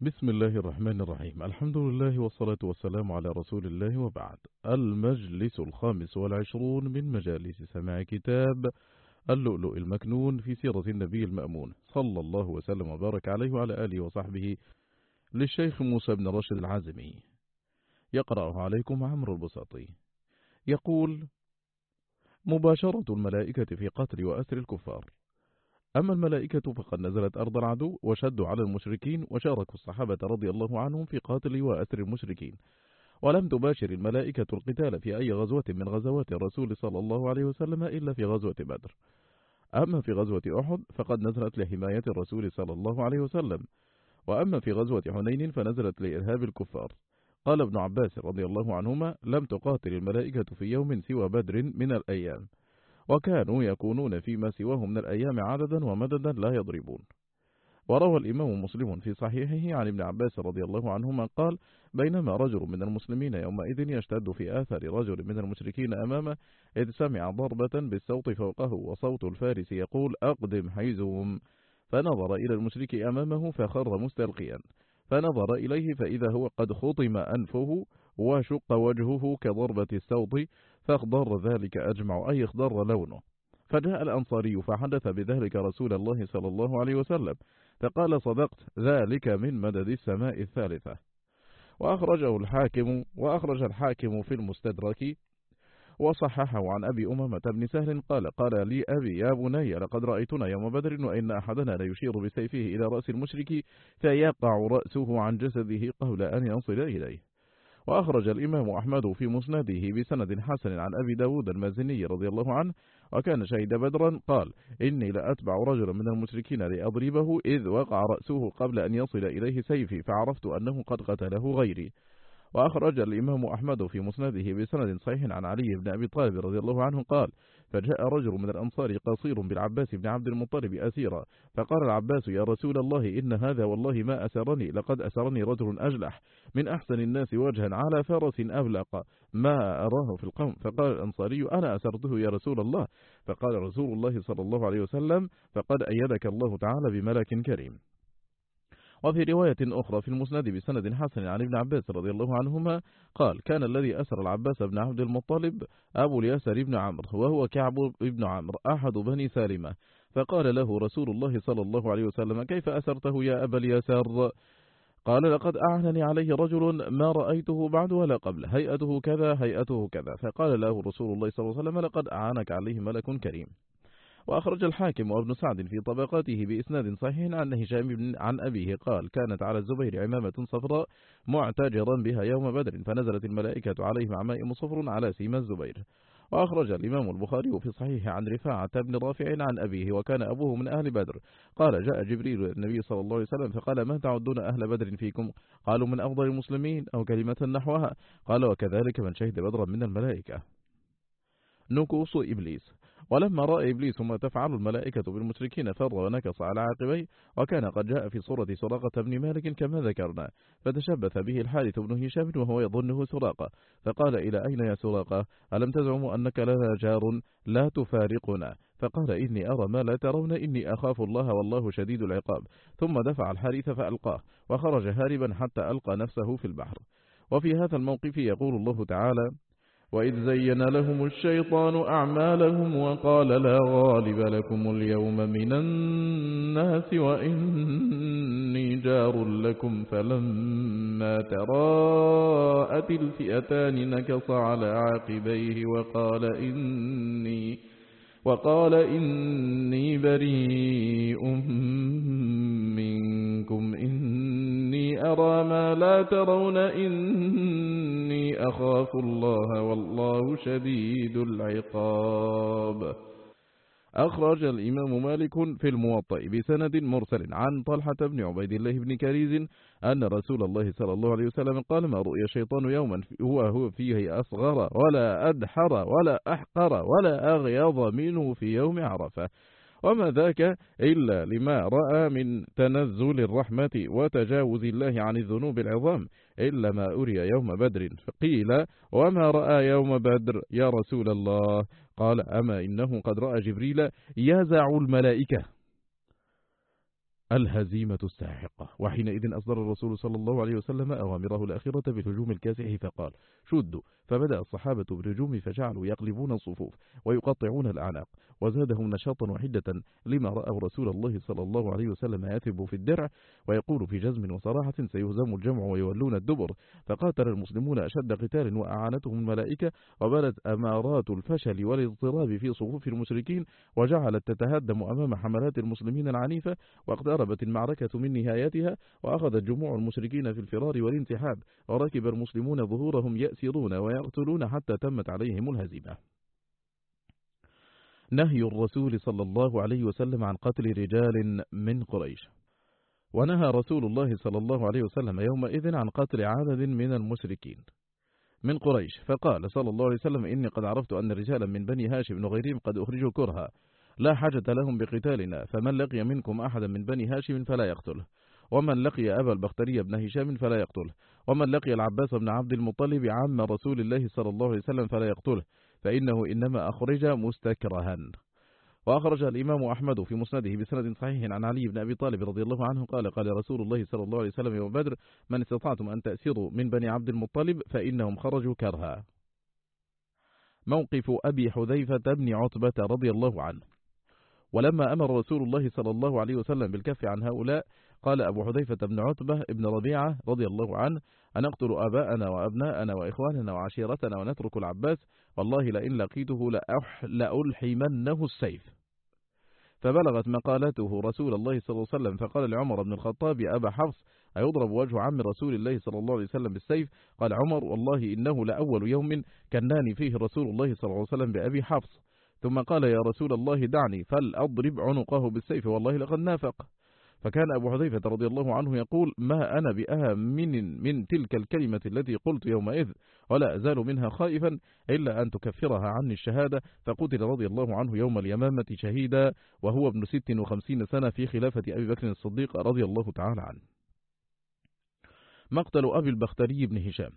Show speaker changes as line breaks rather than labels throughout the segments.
بسم الله الرحمن الرحيم. الحمد لله والصلاة والسلام على رسول الله وبعد. المجلس الخامس والعشرون من مجالس سماع كتاب اللؤلؤ المكنون في سيرة النبي المأمون. صلى الله وسلم وبارك عليه وعلى آله وصحبه للشيخ موسى بن رشد العزمي يقرأه عليكم عمرو البساطي. يقول مباشرة الملائكة في قتل وأسر الكفار. أما الملائكة فقد نزلت أرض العدو وشدوا على المشركين وشاركوا الصحابة رضي الله عنهم في قاتل وأسر المشركين. ولم تباشر الملائكة القتال في أي غزوة من غزوات الرسول صلى الله عليه وسلم إلا في غزوة بدر. أما في غزوة أحد فقد نزلت لحماية الرسول صلى الله عليه وسلم. وأما في غزوة حنين فنزلت لإرهاب الكفار. قال ابن عباس رضي الله عنهما لم تقاتل الملائكة في يوم سوى بدر من الأيام. وكانوا يكونون فيما سواه من الأيام عددا ومددا لا يضربون. وروى الإمام مسلم في صحيحه عن ابن عباس رضي الله عنهما قال بينما رجل من المسلمين يومئذ يشتد في آثار رجل من المشركين أمامه إذ سمع ضربة بالصوت فوقه وصوت الفارس يقول أقدم حيزهم. فنظر إلى المشرك أمامه فخر مستلقيا. فنظر إليه فإذا هو قد خطم أنفه وشق وجهه كضربة السوط فاخضر ذلك أجمع أي اخضر لونه. فجاء الأنصاري فحدث بذلك رسول الله صلى الله عليه وسلم فقال صدقت ذلك من مدد السماء الثالثة. وأخرجه الحاكم وأخرج الحاكم في المستدرك وصححه عن أبي أمامة بن سهل قال قال لي أبي يا بني لقد رأيتنا يوم بدر وإن أحدنا ليشير بسيفه إلى رأس المشرك فيقع رأسه عن جسده قبل أن يصل إليه. وأخرج الإمام أحمد في مسنده بسند حسن عن أبي داود المازني رضي الله عنه وكان شهد بدرا قال إني لأتبع رجلا من المشركين لأضربه إذ وقع رأسه قبل أن يصل إليه سيفي فعرفت أنه قد قتله غيري. وأخرج الإمام أحمد في مسنده بسند صحيح عن علي بن أبي طالب رضي الله عنه قال فجاء رجل من الأنصار قصير بالعباس بن عبد المطلب أسيرا فقال العباس يا رسول الله إن هذا والله ما أسرني لقد أسرني رجل أجلح من أحسن الناس وجها على فرس أبلق ما أراه في القوم. فقال الأنصاري أنا أسرته يا رسول الله. فقال رسول الله صلى الله عليه وسلم فقد أيدك الله تعالى بملك كريم. وفي رواية أخرى في المسند بسند حسن عن ابن عباس رضي الله عنهما قال كان الذي أسر العباس بن عبد المطلب أبو اليسر بن عمرو وهو كعب بن عمرو أحد بني سالمة. فقال له رسول الله صلى الله عليه وسلم كيف أسرته يا أبا اليسر قال لقد أعنني عليه رجل ما رأيته بعد ولا قبل هيئته كذا هيئته كذا. فقال له رسول الله صلى الله عليه وسلم لقد أعانك عليه ملك كريم. وأخرج الحاكم وابن سعد في طبقاته بإسناد صحيح عن هشام عن أبيه قال كانت على الزبير عمامة صفراء معتجرا بها يوم بدر فنزلت الملائكة عليه عمائم صفر على سيما الزبير. وأخرج الإمام البخاري في صحيح عن رفاعة بن رافع عن أبيه وكان أبوه من أهل بدر. قال جاء جبريل النبي صلى الله عليه وسلم فقال ما تعدون أهل بدر فيكم؟ قالوا من أفضل المسلمين أو كلمة نحوها. قال وكذلك من شهد بدرا من الملائكة. نكوص إبليس. ولما رأى إبليس ما تفعل الملائكة بالمشركين فر ونكص على عاقبيه وكان قد جاء في صورة سراقة بن مالك كما ذكرنا فتشبث به الحارث بن هشام وهو يظنه سراقة فقال إلى أين يا سراقة؟ ألم تزعم أنك لنا جار لا تفارقنا؟ فقال إني أرى ما لا ترون إني أخاف الله والله شديد العقاب. ثم دفع الحارث فألقاه وخرج هاربا حتى ألقى نفسه في البحر. وفي هذا الموقف يقول الله تعالى وإذ زين لهم الشيطان أعمالهم وقال لا غالب لكم اليوم من الناس وإني جار لكم فلما تراءت الفئتان نكص على عاقبيه وقال إني وقال إني بريء منكم أرى ما لا ترون إني أخاف الله والله شديد العقاب. أخرج الإمام مالك في الموطأ بسند مرسل عن طلحة بن عبيد الله بن كريز أن رسول الله صلى الله عليه وسلم قال ما رؤي الشيطان يوما هو هو فيه أصغر ولا أدحر ولا أحقر ولا أغيظ منه في يوم عرفة. وما ذاك إلا لما رأى من تنزل الرحمة وتجاوز الله عن الذنوب العظام إلا ما أري يوم بدر. فقيل وما رأى يوم بدر يا رسول الله؟ قال أما إنه قد رأى جبريل يزع الملائكة. الهزيمة الساحقة. وحينئذ أصدر الرسول صلى الله عليه وسلم أوامره الأخيرة بالهجوم الكاسح فقال شدوا فبدأ الصحابة بالهجوم فجعلوا يقلبون الصفوف ويقطعون الأعناق وزادهم نشاطا وحدة لما رأوا رسول الله صلى الله عليه وسلم يثب في الدرع ويقول في جزم وصراحة سيهزم الجمع ويولون الدبر. فقاتل المسلمون أشد قتال وأعانتهم الملائكة وبلت أمارات الفشل والاضطراب في صفوف المشركين وجعلت تتهدم أمام حملات المسلمين العنيفة واقتربت المعركة من نهايتها وأخذت جموع المشركين في الفرار والانسحاب وركب المسلمون ظهورهم يأسرون ويقتلون حتى تمت عليهم الهزيمة. نهي الرسول صلى الله عليه وسلم عن قتل رجال من قريش. ونهى رسول الله صلى الله عليه وسلم يومئذ عن قتل عدد من المشركين من قريش. فقال صلى الله عليه وسلم إني قد عرفت أن رجالا من بني هاشم وغيرهم قد أخرجوا كرها لا حاجة لهم بقتالنا فمن لقي منكم أحدا من بني هاشم فلا يقتله ومن لقي أبا البختري بن هشام فلا يقتله ومن لقي العباس بن عبد المطلب عم رسول الله صلى الله عليه وسلم فلا يقتله فإنه إنما أخرج مستكرها. وأخرج الإمام أحمد في مسنده بسند صحيح عن علي بن أبي طالب رضي الله عنه قال قال رسول الله صلى الله عليه وسلم يوم بدر من استطعتم أن تأسروا من بني عبد المطلب فإنهم خرجوا كرها. موقف أبي حذيفة بن عتبة رضي الله عنه. ولما أمر رسول الله صلى الله عليه وسلم بالكف عن هؤلاء قال أبو حذيفة بن عتبة ابن ربيعة رضي الله عنه أن نقتل أباءنا وأبناءنا وإخواننا وعشيرتنا ونترك العباس والله لئن لقيته لألحمنه السيف. فبلغت مقالته رسول الله صلى الله عليه وسلم فقال لعمر بن الخطاب يا أبا حفص أيضرب وجه عم رسول الله صلى الله عليه وسلم بالسيف؟ قال عمر والله إنه لأول يوم كناني فيه رسول الله صلى الله عليه وسلم بأبي حفص. ثم قال يا رسول الله دعني فلأضرب عنقه بالسيف والله لقد نافق. فكان أبو حذيفة رضي الله عنه يقول ما أنا بأهم من, تلك الكلمة التي قلت يومئذ ولا أزال منها خائفا إلا أن تكفرها عني الشهادة. فقتل رضي الله عنه يوم اليمامة شهيدا وهو ابن ست وخمسين سنة في خلافة أبي بكر الصديق رضي الله تعالى عنه. مقتل أبي البختري بن هشام.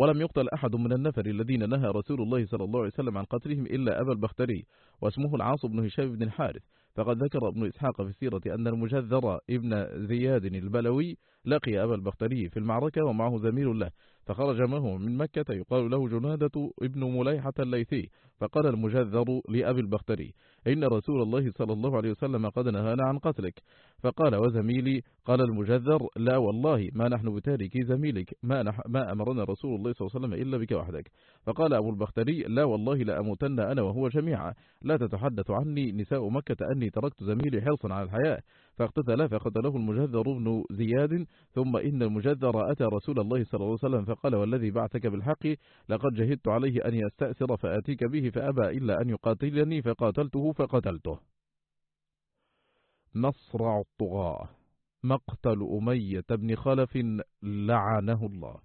ولم يقتل أحد من النفر الذين نهى رسول الله صلى الله عليه وسلم عن قتلهم إلا أبا البختري واسمه العاص بن هشام بن الحارث. فقد ذكر ابن إسحاق في السيرة أن المجذر ابن زياد البلوي لقي أبا البختري في المعركة ومعه زميل له فخرج معه من مكة. يقال له جنادة ابن مليحة الليثي فقال المجذر لأبي البختري إن رسول الله صلى الله عليه وسلم قد نهانا عن قتلك. فقال وزميلي قال المجذر لا والله ما نحن بتارك زميلك ما, نح ما أمرنا رسول الله صلى الله عليه وسلم إلا بك وحدك. فقال أبو البختري لا والله لأموتن أنا وهو جميعا لا تتحدث عني نساء مكة أني تركت زميلي حرصا على الحياة. فاقتتل فقتله المجذر بن زياد ثم إن المجذر أتى رسول الله صلى الله عليه وسلم فقال والذي بعثك بالحق لقد جهدت عليه أن يستأسر فآتيك به فأبى إلا أن يقاتلني فقاتلته فقتلته. مصرع الطغاة مقتل أمية بن خلف لعنه الله.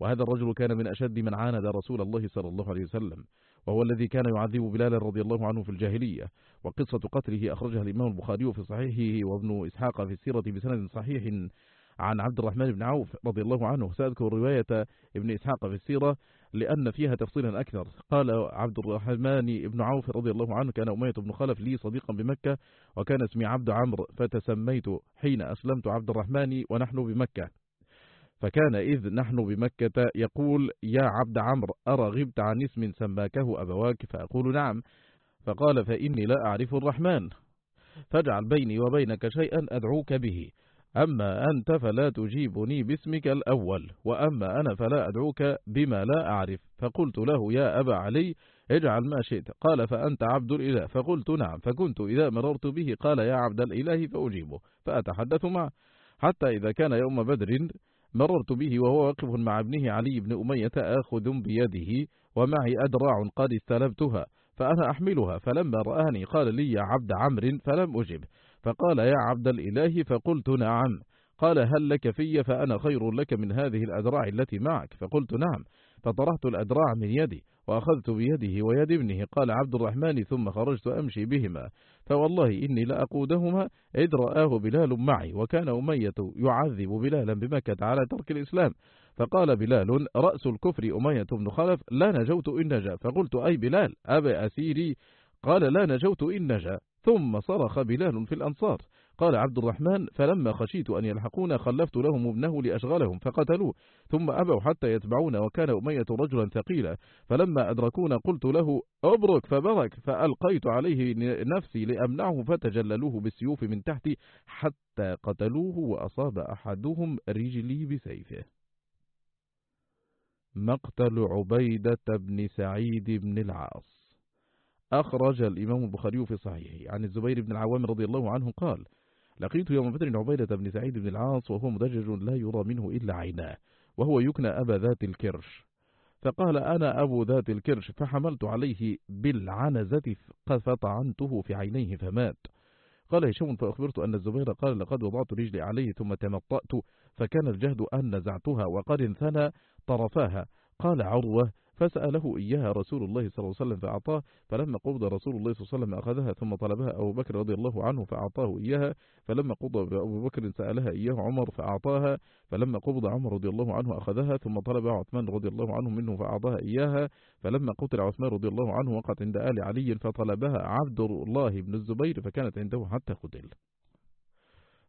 وهذا الرجل كان من أشد من عاند رسول الله صلى الله عليه وسلم. وهو الذي كان يعذب بلال رضي الله عنه في الجاهلية وقصة قتله أخرجها الإمام البخاري في صحيحه وابن إسحاق في السيرة بسند صحيح عن عبد الرحمن بن عوف رضي الله عنه. سأذكر رواية ابن إسحاق في السيرة لأن فيها تفصيلا أكثر. قال عبد الرحمن بن عوف رضي الله عنه كان أمية بن خلف لي صديقا بمكة وكان اسمي عبد عمرو فتسميت حين أسلمت عبد الرحمن ونحن بمكة. فكان إذ نحن بمكة يقول يا عبد عمرو أرى غبت عن اسم سماكه أبواك؟ فأقول نعم. فقال فإني لا أعرف الرحمن. فاجعل بيني وبينك شيئا أدعوك به. أما أنت فلا تجيبني باسمك الأول وأما أنا فلا أدعوك بما لا أعرف. فقلت له يا أبا علي اجعل ما شئت. قال فأنت عبد الإله. فقلت نعم. فكنت إذا مررت به قال يا عبد الإله فأجيبه فأتحدث معه. حتى إذا كان يوم بدر مررت به وهو واقف مع ابنه علي بن أمية آخذ بيده ومعي أدراع قد استلبتها فأنا أحملها فلما رآني قال لي يا عبد عمرو فلم أجب فقال يا عبد الإله فقلت نعم قال هل لك في فأنا خير لك من هذه الأدراع التي معك فقلت نعم فطرحت الأدراع من يدي وأخذت بيده ويد ابنه قال عبد الرحمن ثم خرجت أمشي بهما فوالله إني لأقودهما إذ رآه بلال معي وكان أمية يعذب بلالا بمكة على ترك الإسلام. فقال بلال رأس الكفر أمية بن خلف لا نجوت إن نجا. فقلت أي بلال أبا أسيري؟ قال لا نجوت إن نجا. ثم صرخ بلال في الأنصار. قال عبد الرحمن فلما خشيت أن يلحقونا خلفت لهم ابنه لأشغلهم فقتلوه. ثم أبوا حتى يتبعون وكان أمية رجلا ثقيلا فلما أدركونا قلت له أبرك فبرك. فألقيت عليه نفسي لأمنعه فتجللوه بالسيوف من تحتي حتى قتلوه وأصاب أحدهم رجلي بسيفه. مقتل عبيدة بن سعيد بن العاص. أخرج الإمام البخاري في صحيحه. عن الزبير بن العوام رضي الله عنه قال لقيت يوم بدر عبيدة بن سعيد بن العاص وهو مدجج لا يرى منه إلا عيناه وهو يكنى أبا ذات الكرش. فقال أنا أبو ذات الكرش فحملت عليه بالعنزة فطعنته في عينيه فمات. قال هشام فأخبرت أن الزبير قال لقد وضعت رجلي عليه ثم تمطأت فكان الجهد أن نزعتها وقد انثنى طرفاها. قال عروة فسأله إياها رسول الله صلى الله عليه وسلم فأعطاه فلما قبض رسول الله صلى الله عليه وسلم أخذها ثم طلبها أبو بكر رضي الله عنه فأعطاه إياها فلما قبض أبو بكر سألها إياه عمر فأعطاها فلما قبض عمر رضي الله عنه أخذها ثم طلب عثمان رضي الله عنه منه فأعطاها إياها فلما قتل عثمان رضي الله عنه وقت عند آل علي فطلبها عبد الله بن الزبير فكانت عنده حتى قتل.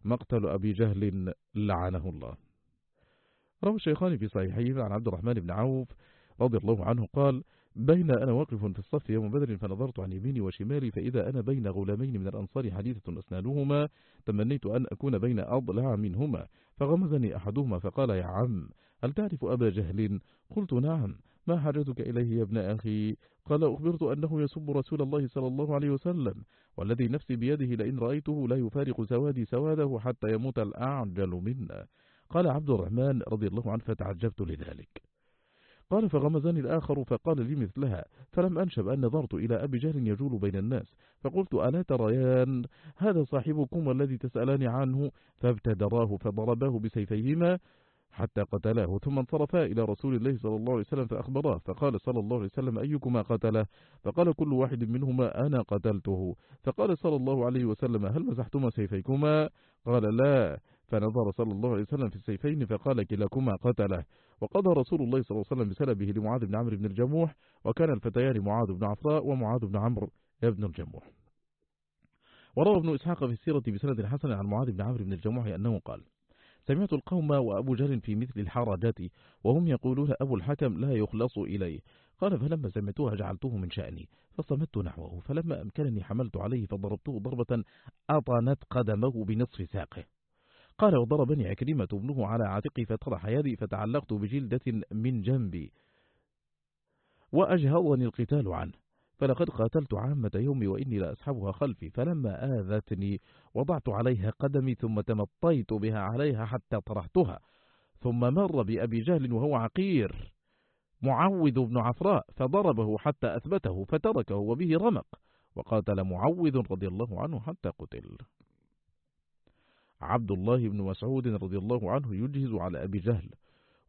مقتل أبي جهل لعنه الله. روى الشيخان في صحيحيه عن عبد الرحمن بن عوف رضي الله عنه قال بين أنا واقف في الصف يوم بدر فنظرت عن يميني وشمالي فإذا أنا بين غلامين من الأنصار حديثة أسنانهما تمنيت أن أكون بين أضلع منهما فغمزني أحدهما فقال يا عم هل تعرف أبا جهل؟ قلت نعم ما حاجتك إليه يا ابن أخي؟ قال أخبرت أنه يسب رسول الله صلى الله عليه وسلم والذي نفسي بيده لئن رأيته لا يفارق سوادي سواده حتى يموت الأعجل منا. قال عبد الرحمن رضي الله عنه فتعجبت لذلك. قال فغمزني الآخر فقال لي مثلها فلم أنشب أن نظرت إلى أبي جهل يجول بين الناس فقلت ألا تريان هذا صاحبكم الذي تسألان عنه؟ فابتدراه فضرباه بسيفيهما حتى قتلاه ثم انصرفا إلى رسول الله صلى الله عليه وسلم فأخبراه فقال صلى الله عليه وسلم أيكما قتله؟ فقال كل واحد منهما أنا قتلته. فقال صلى الله عليه وسلم هل مسحتما سيفيكما؟ قال لا. فنظر صلى الله عليه وسلم في السيفين فقال كلاكما قتله. وقضى رسول الله صلى الله عليه وسلم بسلبه لمعاذ بن عمرو بن الجموح وكان الفتيان معاذ بن عفراء ومعاذ بن عمرو بن الجموح. وروى ابن إسحاق في السيرة بسند حسن عن معاذ بن عمرو بن الجموح أنه قال سمعت القوم وأبو جهل في مثل الحرجات وهم يقولون أبو الحكم لا يخلص إليه. قال فلما سمعتها جعلته من شأني فصمت نحوه فلما أمكنني حملت عليه فضربته ضربة أطنت قدمه بنصف ساقه. قال وضربني عكرمة ابنه على عاتقي فطرح يدي فتعلقت بجلدة من جنبي. وأجهضني القتال عنه. فلقد قاتلت عامة يومي وإني لأسحبها خلفي فلما آذتني وضعت عليها قدمي ثم تمطيت بها عليها حتى طرحتها ثم مر بأبي جهل وهو عقير معوذ بن عفراء فضربه حتى أثبته فتركه وبه رمق وقاتل معوذ رضي الله عنه حتى قتل. عبد الله بن مسعود رضي الله عنه يجهز على أبي جهل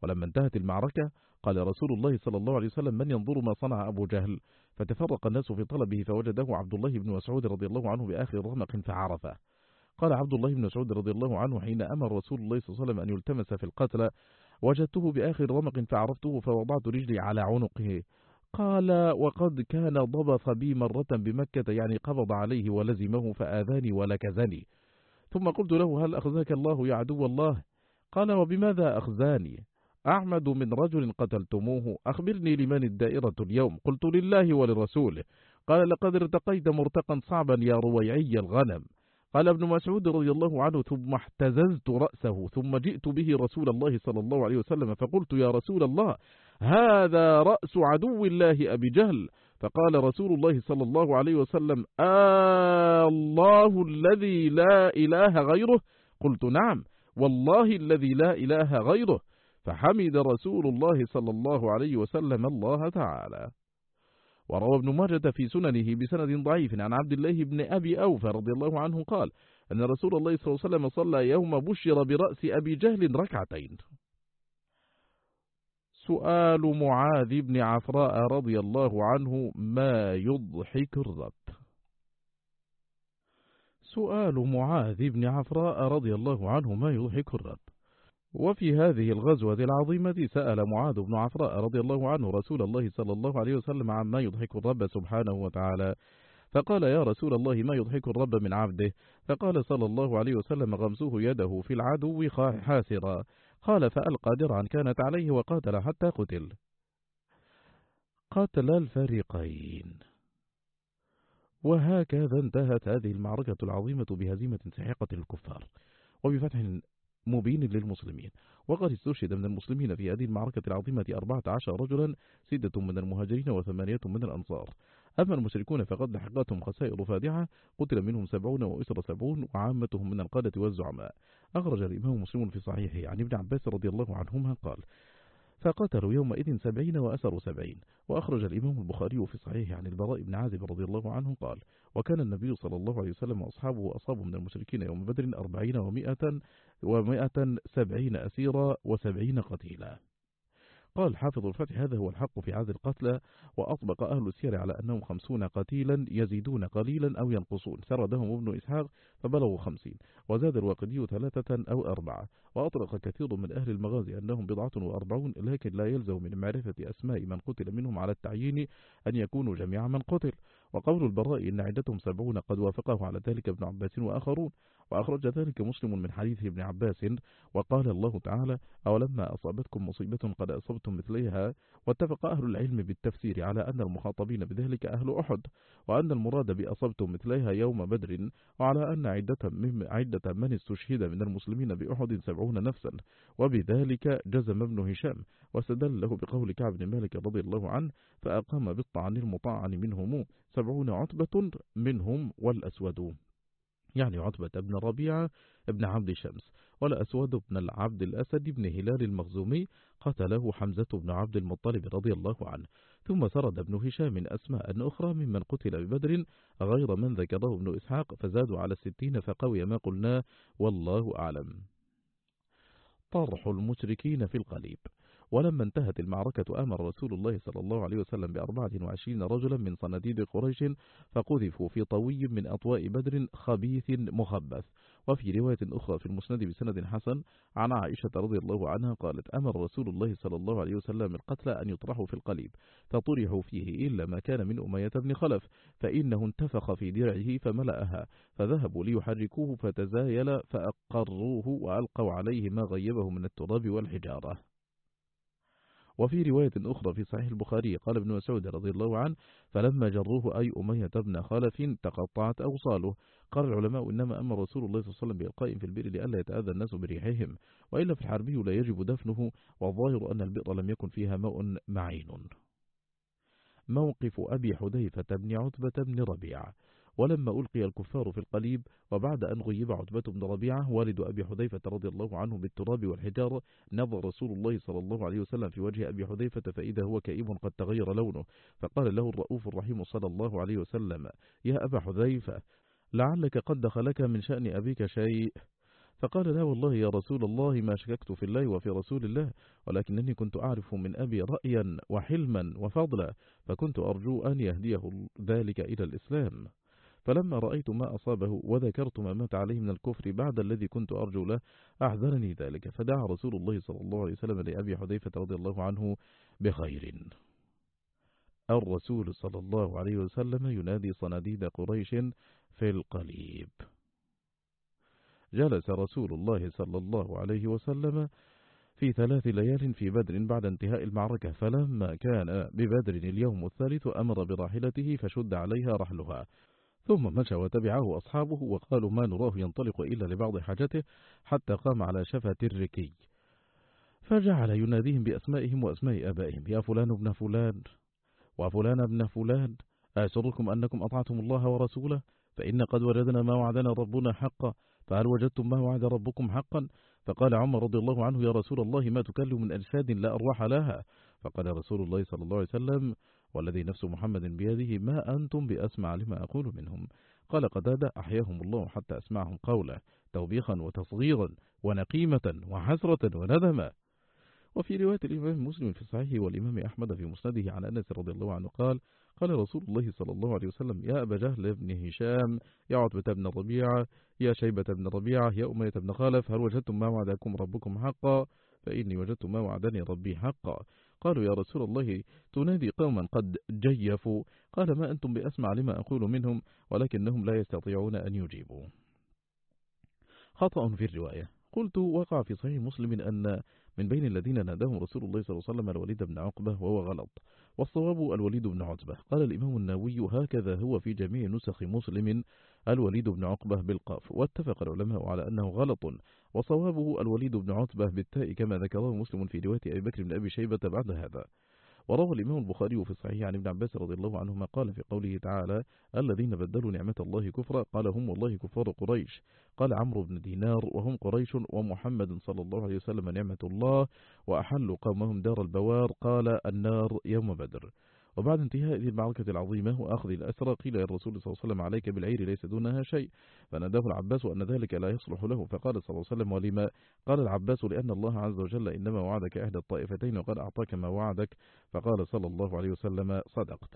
ولما انتهت المعركة قال رسول الله صلى الله عليه وسلم من ينظر ما صنع أبو جهل؟ فتفرق الناس في طلبه فوجده عبد الله بن مسعود رضي الله عنه بآخر رمق فعرفه قال عبد الله بن مسعود رضي الله عنه حين أمر رسول الله صلى الله عليه وسلم أن يلتمس في القتل وجدته بآخر رمق فعرفته فوضعت رجلي على عنقه. قال وقد كان ضبط بي مرة بمكة يعني قبض عليه ولزمه فآذاني ولكزني. ثم قلت له هل أخزاك الله يا عدو الله؟ قال وبماذا أخزاني؟ أعمد من رجل قتلتموه أخبرني لمن الدائرة اليوم. قلت لله ولرسوله. قال لقد ارتقيت مرتقا صعبا يا رويعي الغنم. قال ابن مسعود رضي الله عنه ثم احتززت رأسه ثم جئت به رسول الله صلى الله عليه وسلم فقلت يا رسول الله هذا رأس عدو الله أبي جهل. فقال رسول الله صلى الله عليه وسلم الله الذي لا إله غيره. قلت نعم والله الذي لا إله غيره. فحمد رسول الله صلى الله عليه وسلم الله تعالى. وروى ابن ماجة في سننه بسند ضعيف عن عبد الله بن أبي أوفى رضي الله عنه قال أن رسول الله صلى الله عليه وسلم صلى يوم بشر برأس أبي جهل ركعتين. سؤال معاذ بن عفراء رضي الله عنه ما يضحك الرب سؤال معاذ بن عفراء رضي الله عنه ما يضحك الرب وفي هذه الغزوة العظيمة سأل معاذ بن عفراء رضي الله عنه رسول الله صلى الله عليه وسلم عما يضحك الرب سبحانه وتعالى. فقال يا رسول الله ما يضحك الرب من عبده؟ فقال صلى الله عليه وسلم غمسوه يده في العدو حاسرا. قال فألقى درعا كانت عليه وقاتل حتى قتل. قتل الفريقين. وهكذا انتهت هذه المعركة العظيمة بهزيمة سحيقة للكفار وبفتح مبين للمسلمين. وقد استشهد من المسلمين في هذه المعركة العظيمة أربعة عشر رجلا ستة من المهاجرين وثمانية من الأنصار. أما المشركون فقد لحقتهم خسائر فادحة قتل منهم سبعون وأسر سبعون وعامتهم من القادة والزعماء. أخرج الإمام مسلم في صحيحه عن ابن عباس رضي الله عنهما قال فقتلوا يومئذ سبعين وأسروا سبعين وأخرج الإمام البخاري في صحيحه عن البراء بن عازب رضي الله عنه قال وكان النبي صلى الله عليه وسلم وأصحابه أصابوا من المشركين يوم بدر أربعين ومائة ومائة سبعين أسيرا وسبعين قتيلا. قال حافظ الفتح هذا هو الحق في عدد القتلى وأطبق أهل السير على أنهم خمسون قتيلا يزيدون قليلا أو ينقصون. سردهم ابن إسحاق فبلغوا خمسين وزاد الواقدي ثلاثة أو أربعة. وأطلق كثير من أهل المغازي أنهم بضعة وأربعون لكن لا يلزم من معرفة أسماء من قتل منهم على التعيين أن يكونوا جميع من قتل. وقول البراء إن عدتهم سبعون قد وافقه على ذلك ابن عباس وآخرون. وأخرج ذلك مسلم من حديث ابن عباس وقال الله تعالى أولما أصابتكم مصيبة قد أصبتم مثليها واتفق أهل العلم بالتفسير على أن المخاطبين بذلك أهل أحد وأن المراد بأصبتم مثليها يوم بدر وعلى أن عدة من, عدة من استشهد من المسلمين بأحد سبعون نفسا وبذلك جزم ابن هشام واستدل له بقول كعب بن مالك رضي الله عنه فأقام بالطعن المطاعن منهم سبعون عتبة منهم والأسود. يعني عتبة بن ربيعة بن عبد شمس والأسود بن العبد الأسد بن هلال المخزومي قتله حمزة بن عبد المطلب رضي الله عنه ثم سرد ابن هشام أسماء أخرى ممن قتل ببدر غير من ذكره ابن إسحاق فزادوا على الستين فقوي ما قلناه والله أعلم. طرح المشركين في القليب. ولما انتهت المعركة أمر رسول الله صلى الله عليه وسلم بأربعة وعشرين رجلا من صناديد قريش فقذفوا في طوي من أطواء بدر خبيث مخبث. وفي رواية أخرى في المسند بسند حسن عن عائشة رضي الله عنها قالت أمر رسول الله صلى الله عليه وسلم القتلى أن يطرحوا في القليب فطرحوا فيه إلا ما كان من أمية بن خلف فإنه انتفخ في درعه فملأها فذهبوا ليحركوه فتزايل فأقروه وألقوا عليه ما غيبه من التراب والحجارة. وفي رواية أخرى في صحيح البخاري قال ابن مسعود رضي الله عنه فلما جروه أي أمية بن خلف تقطعت أوصاله. قال العلماء إنما أمر رسول الله صلى الله عليه وسلم بإلقاء في البئر لئلا يتأذى الناس بريحهم وإلا في الحربي لا يجب دفنه والظاهر أن البئر لم يكن فيها ماء معين. موقف أبي حذيفة بن عتبة بن ربيعة. ولما ألقي الكفار في القليب وبعد أن غيب عتبة بن ربيعة والد أبي حذيفة رضي الله عنه بالتراب والحجارة نظر رسول الله صلى الله عليه وسلم في وجه أبي حذيفة فإذا هو كئيب قد تغير لونه. فقال له الرؤوف الرحيم صلى الله عليه وسلم يا أبا حذيفة لعلك قد دخلك من شأن أبيك شيء. فقال لا والله يا رسول الله ما شككت في الله وفي رسول الله ولكنني كنت أعرف من أبي رأيا وحلما وفضلا فكنت أرجو أن يهديه ذلك إلى الإسلام. فلما رأيت ما أصابه وذكرت ما مات عليه من الكفر بعد الذي كنت أرجو له أحذرني ذلك. فدعا رسول الله صلى الله عليه وسلم لأبي حذيفة رضي الله عنه بخير. الرسول صلى الله عليه وسلم ينادي صناديد قريش في القليب. جلس رسول الله صلى الله عليه وسلم في ثلاث ليال في بدر بعد انتهاء المعركة فلما كان ببدر اليوم الثالث أمر براحلته فشد عليها رحلها. ثم مشى وتبعه أصحابه وقالوا ما نراه ينطلق إلا لبعض حاجته حتى قام على شفة الركي. فجعل يناديهم بأسمائهم وأسماء آبائهم. يا فلان ابن فلان وفلان ابن فلان أسركم أنكم أطعتم الله ورسوله؟ فإن قد وجدنا ما وعدنا ربنا حقا فهل وجدتم ما وعد ربكم حقا؟ فقال عمر رضي الله عنه يا رسول الله ما تكلم من أجساد لا أرواح لها. فقال رسول الله صلى الله عليه وسلم والذي نفس محمد بيده ما أنتم بأسمع لما أقول منهم. قال قتادة أحياهم الله حتى أسمعهم قوله توبيخا وتصغيرا ونقيمة وحسرة وندما. وفي رواية الإمام مسلم في صحيحه والإمام أحمد في مسنده عن أنس رضي الله عنه قال قال رسول الله صلى الله عليه وسلم يا أبا جهل بن هشام يا عتبة بن ربيعة يا شيبة بن ربيعة يا أمية بن خالف هل وجدتم ما وعدكم ربكم حقا؟ فإني وجدت ما وعدني ربي حقا. قالوا يا رسول الله تنادي قوما قد جيفوا. قال ما أنتم بأسمع لما أقول منهم ولكنهم لا يستطيعون أن يجيبوا. خطأ في الرواية. قلت وقع في صحيح مسلم أن من بين الذين ناداهم رسول الله صلى الله عليه وسلم الوليد بن عقبة وهو غلط والصواب الوليد بن عتبة. قال الإمام النووي هكذا هو في جميع نسخ مسلم الوليد بن عقبة بالقاف. واتفق العلماء على أنه غلط وصوابه الوليد بن عتبة بالتاء كما ذكره مسلم في رواية أبي بكر بن أبي شيبة بعد هذا. وروى الإمام البخاري في الصحيح عن ابن عباس رضي الله عنهما قال في قوله تعالى الذين بدلوا نعمة الله كفرا قال هم والله كفار قريش قال عمرو بن دينار وهم قريش ومحمد صلى الله عليه وسلم نعمة الله وأحلوا قومهم دار البوار قال النار يوم بدر وبعد انتهاء هذه المعركة العظيمة وأخذ الأسرى قيل للرسول صلى الله عليه وسلم عليك بالعير ليس دونها شيء. فناداه العباس أن ذلك لا يصلح له. فقال صلى الله عليه وسلم ولما؟ قال العباس لأن الله عز وجل إنما وعدك أهل الطائفتين وقد أعطاك ما وعدك. فقال صلى الله عليه وسلم صدقت.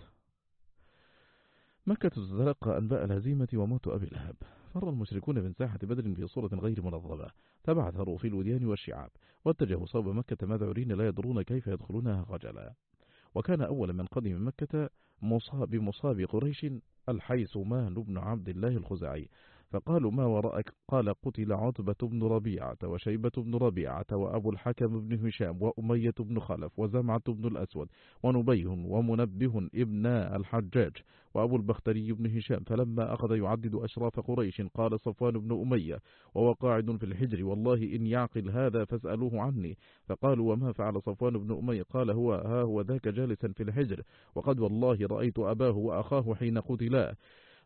مكة تتلقى أنباء الهزيمة وموت أبي لهب. فر المشركون من ساحة بدر في صورة غير منظمة. تبعثروا في الوديان والشعاب. واتجهوا صوب مكة مذعورين لا يدرون كيف يدخلونها خجلا. وكان أول من قدم مكة مصاب مصاب قريش الحيثمان بن عبد الله الخزاعي. فقالوا ما وراءك قال قتل عتبة بن ربيعة وشيبة بن ربيعة وأبو الحكم بن هشام وأمية بن خلف وزمعة بن الأسود ونبيه ومنبه ابن الحجاج وأبو البختري بن هشام. فلما أخذ يعدد أشراف قريش قال صفوان بن أمية وهو قاعد في الحجر والله إن يعقل هذا فاسألوه عني. فقالوا وما فعل صفوان بن أمية؟ قال هو ها هو ذاك جالسا في الحجر وقد والله رأيت أباه وأخاه حين قتلا.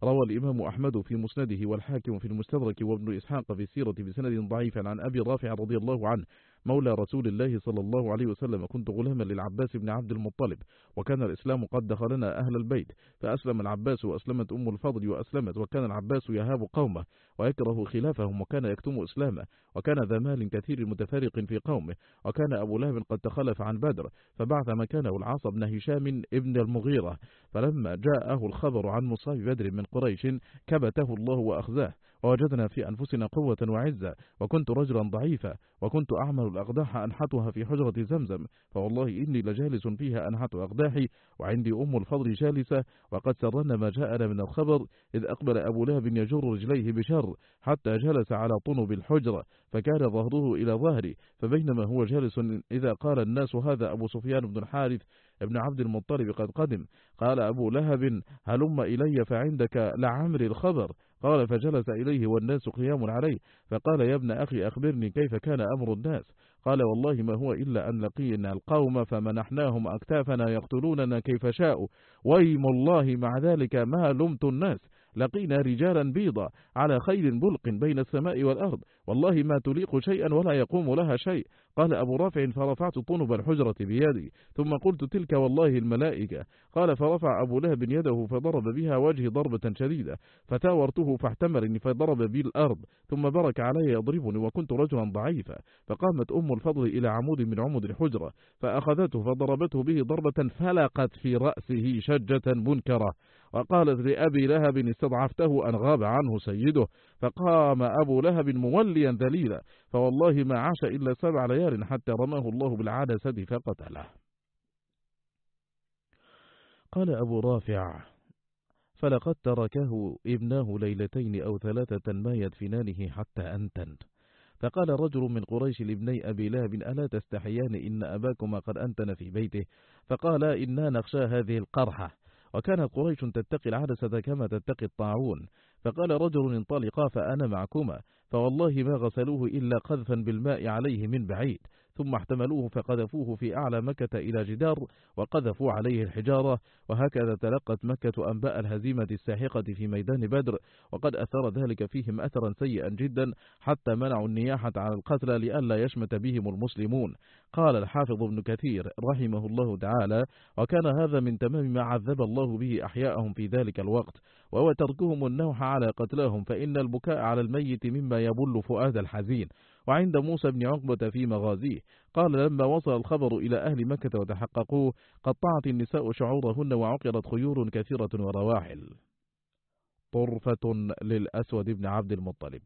روى الإمام أحمد في مسنده والحاكم في المستدرك وابن إسحاق في السيرة بسند ضعيف عن أبي رافع رضي الله عنه مولى رسول الله صلى الله عليه وسلم كنت غلاما للعباس بن عبد المطلب وكان الإسلام قد دخلنا أهل البيت فأسلم العباس وأسلمت أم الفضل وأسلمت وكان العباس يهاب قومه ويكره خلافهم وكان يكتم إسلامه وكان ذا مال كثير متفارق في قومه وكان أبو لهب قد تخلف عن بدر فبعث مكانه العاص بن هشام ابن المغيرة فلما جاءه الخبر عن مصاب بدر من قريش كبته الله وأخزاه. ووجدنا في أنفسنا قوة وعزة وكنت رجلا ضعيفا وكنت أعمل الأقداح أنحتها في حجرة زمزم فوالله إني لجالس فيها أنحت أقداحي وعندي أم الفضل جالسة وقد سرنا ما جاءنا من الخبر إذ أقبل أبو لهب يجر رجليه بشر حتى جلس على طنب الحجرة فكان ظهره إلى ظهري فبينما هو جالس إذا قال الناس هذا أبو سفيان بن الحارث ابن عبد المطلب قد قدم قال أبو لهب هلم إلي فعندك لعمر الخبر. قال فجلس إليه والناس قيام عليه فقال يا ابن أخي أخبرني كيف كان أمر الناس. قال والله ما هو إلا أن لقينا القوم فمنحناهم أكتافنا يقتلوننا كيف شاءوا. ويم الله مع ذلك ما لمت الناس. لقينا رجالا بيضا على خيل بلق بين السماء والأرض. والله ما تليق شيئا ولا يقوم لها شيء. قال أبو رافع فرفعت طنب الحجرة بيدي ثم قلت تلك والله الملائكة. قال فرفع أبو لهب يده فضرب بها وجهي ضربة شديدة فتاورته فاحتملني فضرب بي الأرض ثم برك علي يضربني وكنت رجلا ضعيفا فقامت أم الفضل إلى عمود من عمود الحجرة فأخذته فضربته به ضربة فلقت في رأسه شجة منكرة. وقالت لأبي لهب استضعفته أن غاب عنه سيده فقام أبو لهب موليا ذليلا فوالله ما عاش إلا سبع ليال حتى رماه الله بالعدسة فقتله. قال أبو رافع فلقد تركه ابناه ليلتين أو ثلاثة ما يدفنانه حتى أنتن. فقال رجل من قريش لابني أبي لهب ألا تستحيان إن أباكما قد أنتن في بيته؟ فقال إنا نخشى هذه القرحة. وكانت قريش تتقي العدسة كما تتقي الطاعون. فقال رجل انطلقا فأنا معكما فوالله ما غسلوه إلا قذفا بالماء عليه من بعيد. ثم احتملوه فقذفوه في أعلى مكة إلى جدار وقذفوا عليه الحجارة وهكذا تلقت مكة أنباء الهزيمة الساحقة في ميدان بدر وقد أثر ذلك فيهم أثرا سيئا جدا حتى منعوا النياحة على القتلى لئلا يشمت بهم المسلمون. قال الحافظ ابن كثير رحمه الله تعالى وكان هذا من تمام ما عذب الله به أحياءهم في ذلك الوقت وهو تركهم النوح على قتلاهم فإن البكاء على الميت مما يبل فؤاد الحزين وعند موسى بن عقبة في مغازيه. قال لما وصل الخبر إلى أهل مكة وتحققوه قطعت النساء شعورهن وعقرت خيور كثيرة ورواحل طرفة للأسود بن عبد المطلب.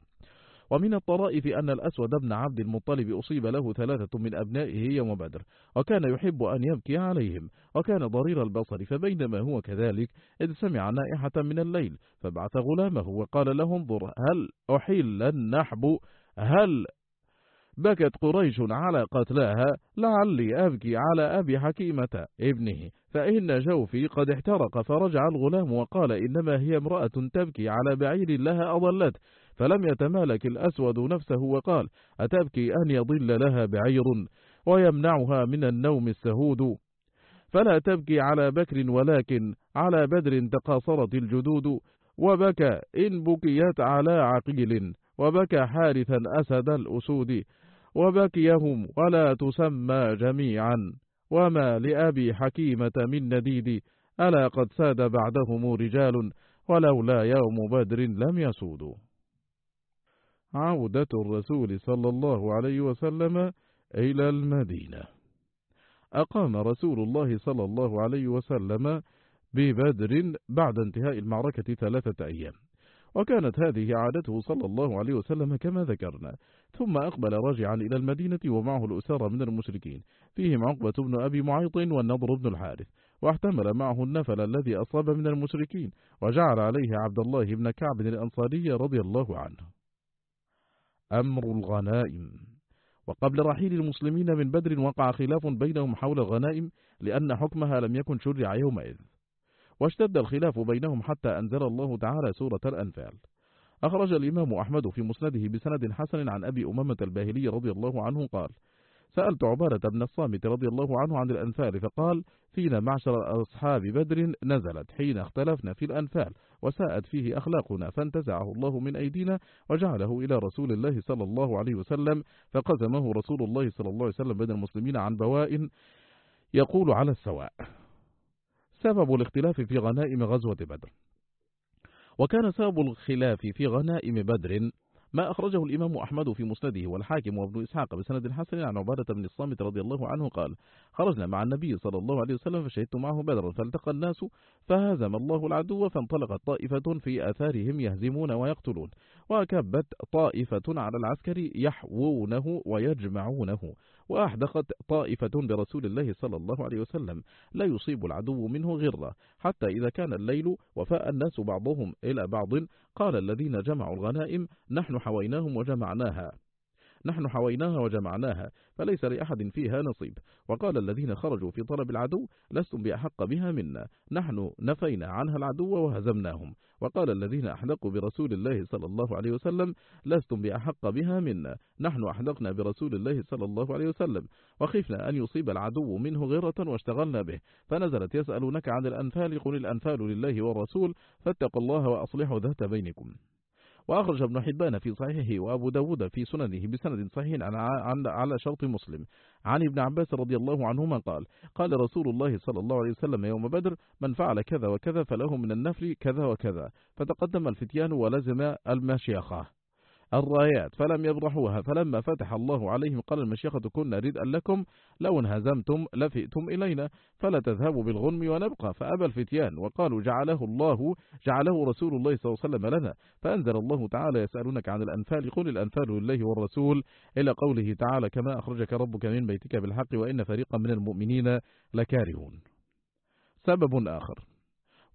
ومن الطرائف أن الأسود بن عبد المطلب أصيب له ثلاثة من أبنائه يوم بدر وكان يحب أن يبكي عليهم وكان ضرير البصر فبينما هو كذلك إذ سمع نائحة من الليل فبعث غلامه وقال له انظر هل أحيل النحب؟ هل بكت قريش على قتلاها لعلي أبكي على أبي حكيمة ابنه فإن جوفي قد احترق فرجع الغلام وقال إنما هي امرأة تبكي على بعير لها أضلت فلم يتمالك الأسود نفسه وقال أتبكي أن يضل لها بعير ويمنعها من النوم السهود. فلا تبكي على بكر ولكن على بدر تقاصرت الجدود وبكى إن بكيت على عقيل وبكى حارثا أسد الأسود. وبكيهم ولا تسمى جميعا. وما لأبي حكيمة من نديد ألا قد ساد بعدهم رجال ولولا يوم بدر لم يسودوا. عودة الرسول صلى الله عليه وسلم إلى المدينة. أقام رسول الله صلى الله عليه وسلم ببدر بعد انتهاء المعركة ثلاثة أيام. وكانت هذه عادته صلى الله عليه وسلم كما ذكرنا. ثم أقبل راجعا إلى المدينة ومعه الأسارة من المشركين. فيهم عقبة بن أبي معيط والنضر بن الحارث. واحتمل معه النفل الذي أصاب من المشركين وجعل عليه عبد الله بن كعب الأنصاري رضي الله عنه. أمر الغنائم. وقبل رحيل المسلمين من بدر وقع خلاف بينهم حول الغنائم لأن حكمها لم يكن شرع يومئذ. واشتد الخلاف بينهم حتى أنزل الله تعالى سورة الأنفال. أخرج الإمام أحمد في مسنده بسند حسن عن أبي أمامة الباهلي رضي الله عنه قال سألت عبارة بن الصامت رضي الله عنه عن الأنفال فقال فينا معشر أصحاب بدر نزلت حين اختلفنا في الأنفال وساءت فيه أخلاقنا فانتزعه الله من أيدينا وجعله إلى رسول الله صلى الله عليه وسلم فقسمه رسول الله صلى الله عليه وسلم بين المسلمين عن بواء يقول على السواء. سبب الاختلاف في غنائم غزوة بدر. وكان سبب الخلاف في غنائم بدر ما أخرجه الإمام أحمد في مسنده والحاكم وابن إسحاق بسند حسن عن عبادة بن الصامت رضي الله عنه قال خرجنا مع النبي صلى الله عليه وسلم فشهدت معه بدرا فالتقى الناس فهزم الله العدو فانطلقت طائفة في آثارهم يهزمون ويقتلون وكبت طائفة على العسكر يحوونه ويجمعونه وأحدقت طائفة برسول الله صلى الله عليه وسلم لا يصيب العدو منه غرة حتى إذا كان الليل وفاء الناس بعضهم إلى بعض قال الذين جمعوا الغنائم نحن حويناهم وجمعناها. نحن حويناها وجمعناها فليس لأحد فيها نصيب. وقال الذين خرجوا في طلب العدو لستم بأحق بها منا. نحن نفينا عنها العدو وهزمناهم. وقال الذين أحدقوا برسول الله صلى الله عليه وسلم لستم بأحق بها منا. نحن أحدقنا برسول الله صلى الله عليه وسلم وخفنا أن يصيب العدو منه غيرة واشتغلنا به. فنزلت يسألونك عن الأنفال قل الأنفال لله والرسول فاتقوا الله وأصلحوا ذات بينكم. وأخرج ابن حبان في صحيحه وأبو داود في سننه بسند صحيح على شرط مسلم. عن ابن عباس رضي الله عنهما قال قال رسول الله صلى الله عليه وسلم يوم بدر من فعل كذا وكذا فله من النفل كذا وكذا فتقدم الفتيان ولزم المشيخة. الرايات فلم يبرحوها. فلما فتح الله عليهم قال المشيخة كنا ردءا لكم لو انهزمتم لفئتم إلينا فلا تذهبوا بالغنم ونبقى. فأبى الفتيان وقالوا جعله الله جعله رسول الله صلى الله عليه وسلم لنا. فأنزل الله تعالى يسألونك عن الأنفال قل الأنفال لله والرسول إلى قوله تعالى كما أخرجك ربك من بيتك بالحق وإن فريقا من المؤمنين لكارهون. سبب آخر.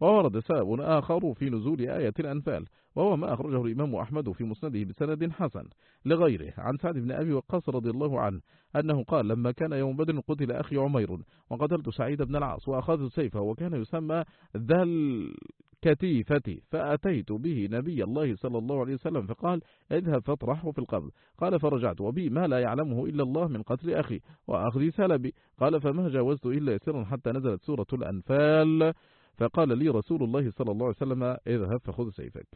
وورد سبب آخر في نزول آية الأنفال وهو ما أخرجه الإمام أحمد في مسنده بسند حسن لغيره. عن سعد بن أبي وقاص رضي الله عنه أنه قال لما كان يوم بدر قتل أخي عمير وقتلت سعيد بن العاص وأخذت سيفه وكان يسمى ذا الكتيفة فأتيت به نبي الله صلى الله عليه وسلم فقال اذهب فاطرحه في القبر قال فرجعت وبي ما لا يعلمه إلا الله من قتل أخي وأخذي سلبي قال فما جاوزت إلا يسرا حتى نزلت سورة الأنفال فقال لي رسول الله صلى الله عليه وسلم اذهب فخذ سيفك.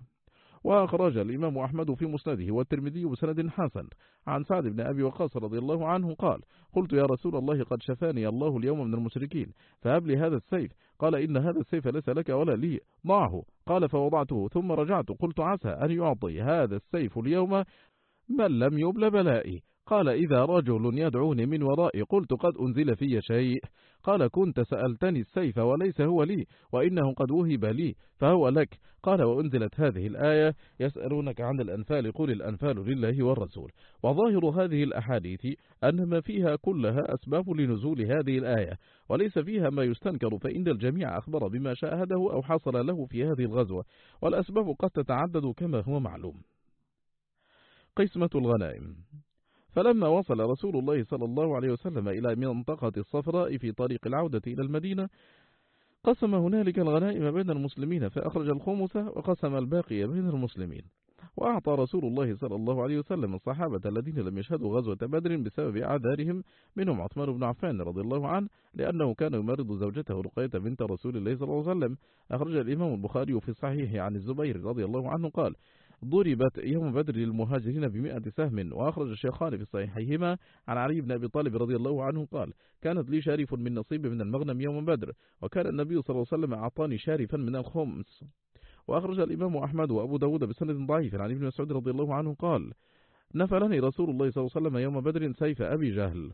وأخرج الإمام أحمد في مسنده والترمذي بسند حسن. عن سعد بن أبي وقاص رضي الله عنه قال قلت يا رسول الله قد شفاني الله اليوم من المشركين فهب لي هذا السيف. قال إن هذا السيف ليس لك ولا لي ضعه قال فوضعته ثم رجعت قلت عسى أن يعطي هذا السيف اليوم من لم يبل بلائي. قال إذا رجل يدعوني من ورائي قلت قد أنزل في شيء. قال كنت سألتني السيف وليس هو لي وإنه قد وهب لي فهو لك. قال وأنزلت هذه الآية يسألونك عن الأنفال قل الأنفال لله والرسول. وظاهر هذه الأحاديث أن ما فيها كلها أسباب لنزول هذه الآية وليس فيها ما يستنكر فإن الجميع أخبر بما شاهده أو حصل له في هذه الغزوة والأسباب قد تتعدد كما هو معلوم. قسمة الغنائم. فلما وصل رسول الله صلى الله عليه وسلم إلى منطقة الصفراء في طريق العودة إلى المدينة قسم هنالك الغنائم بين المسلمين فأخرج الخمس وقسم الباقي بين المسلمين. وأعطى رسول الله صلى الله عليه وسلم الصحابة الذين لم يشهدوا غزوة بدر بسبب أعذارهم منهم عثمان بن عفان رضي الله عنه لأنه كان يمرض زوجته رقية بنت رسول الله صلى الله عليه وسلم. أخرج الإمام البخاري في صحيحه عن الزبير رضي الله عنه قال ضربت يوم بدر للمهاجرين بمئة سهم وأخرج الشيخان في صحيحيهما عن علي بن أبي طالب رضي الله عنه قال كانت لي شارف من نصيب من المغنم يوم بدر وكان النبي صلى الله عليه وسلم أعطاني شارفا من الخمس. وأخرج الإمام أحمد وأبو داود بسند ضعيف عن ابن مسعود رضي الله عنه قال نفلني رسول الله صلى الله عليه وسلم يوم بدر سيف أبي جهل.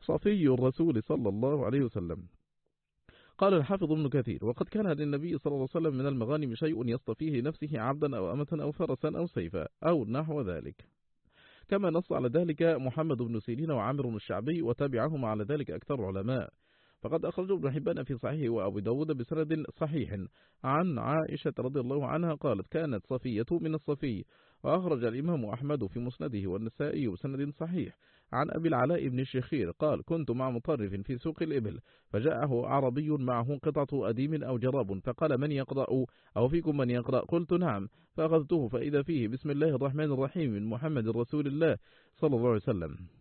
صفي الرسول صلى الله عليه وسلم. قال الحافظ ابن كثير وقد كان للنبي صلى الله عليه وسلم من المغانم شيء يصطفيه نفسه عبدا أو أمة أو فرسا أو سيفا أو نحو ذلك. كما نص على ذلك محمد بن سيرين وعامر الشعبي وتابعهم على ذلك أكثر العلماء. فقد أخرجوا ابن حبان في صحيح وأبو داود بسند صحيح. عن عائشة رضي الله عنها قالت كانت صفية من الصفي. وأخرج الإمام أحمد في مسنده والنسائي بسند صحيح. عن أبي العلاء بن الشخير قال كنت مع مطرف في سوق الإبل فجاءه عربي معه قطعة أديم أو جراب فقال من يقرأ؟ أو فيكم من يقرأ؟ قلت نعم. فأخذته فإذا فيه بسم الله الرحمن الرحيم من محمد رسول الله صلى الله عليه وسلم.